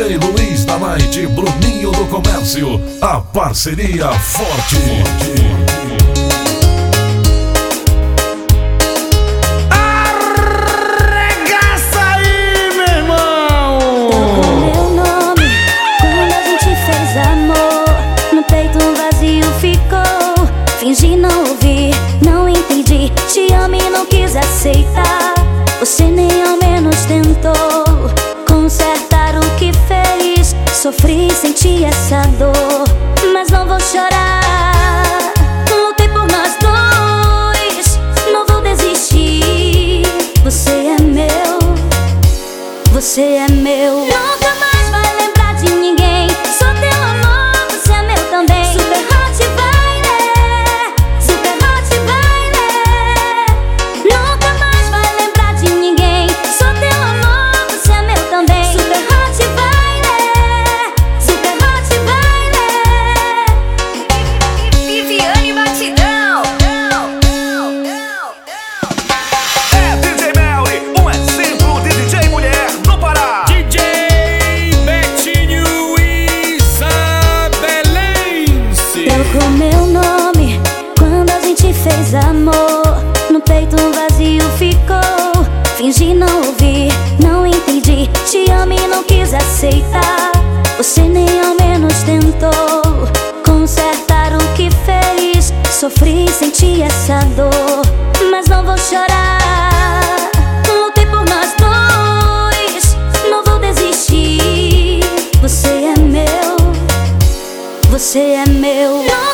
DJ Luiz da Night, Bruninho do Comércio, a parceria forte. Arregaça aí, meu irmão! meu nome Quando a gente fez amor No peito um vazio ficou Fingi não ouvir, não entendi Te amo e não quis aceitar Você nem Sofri, senti essa dor Mas não vou chorar Lutei por nós dois Não vou desistir Você é meu você é meu. Nunca seu nome. Quando a gente fez amor No peito um vazio ficou. Fingi não ouvir, não entendi. Te amo e não quis aceitar. Você nem ao menos tentou Consertar o que fez. Sofri e senti essa dor Mas não vou chorar. Lutei por nós dois Não vou desistir. Você é meu Você é meu.